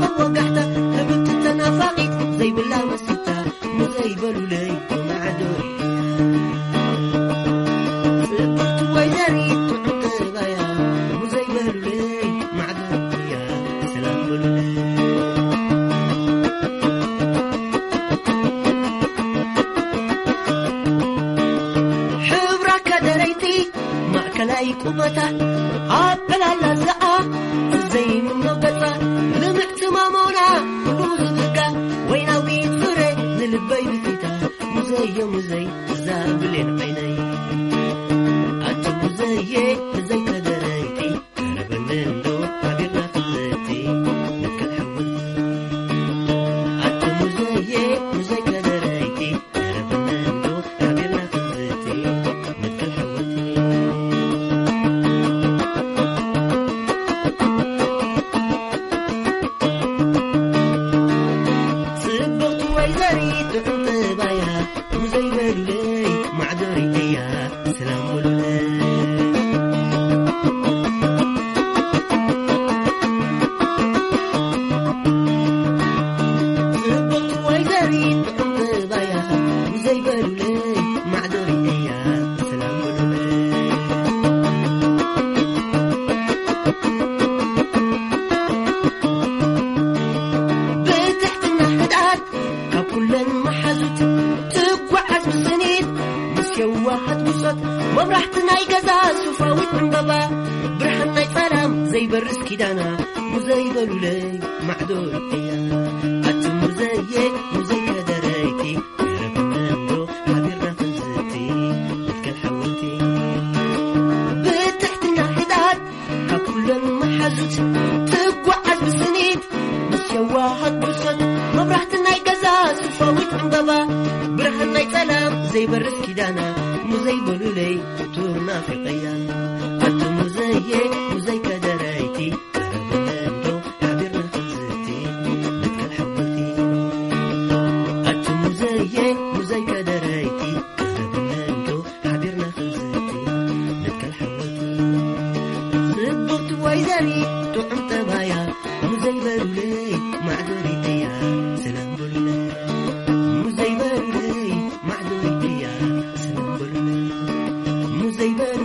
فقط وقحته هبت تنافقي زي بالله وستة مذيب الولي وما عدوي قلت ويلاني تقطع ضيا مذيب الولي ما عدوي سلام الولي حبرك دريتي معك لايك أمته. عبل I'm yeah, yeah, yeah, yeah, yeah, yeah, yeah, yeah, yeah, yeah, yeah, yeah, yeah, yeah, yeah, Thank you. ምስ የዋሃት ብሶት መብራህቲ ናይ ገዛ ሱፋዊት ዕምበባ ብርሃን ናይ ጸላም ዘይበርስ ኪዳና ሙዘይበሉለይ ማዕዶር እያ ኣቲ ሙዘየ ሙዘይ ከደረይቲ ረብነንዶ ሃቢርና ፍንዝቲ ንትከል ሓወልቲ ብትሕትና ሕዳት ካብ ኩለን መሓዙት ትጓዓዝ ብስኒት ምስ የዋሃት ብሶት መብራህቲ ናይ ገዛ ስፋዊት ዕምበባ ብርሃን ናይ ጸላም زي مزي برس كدانا مزي بلولي تور نافقيا قد مزي مزي كدرايتي ويزاني تعمت بايا مزي بلولي they.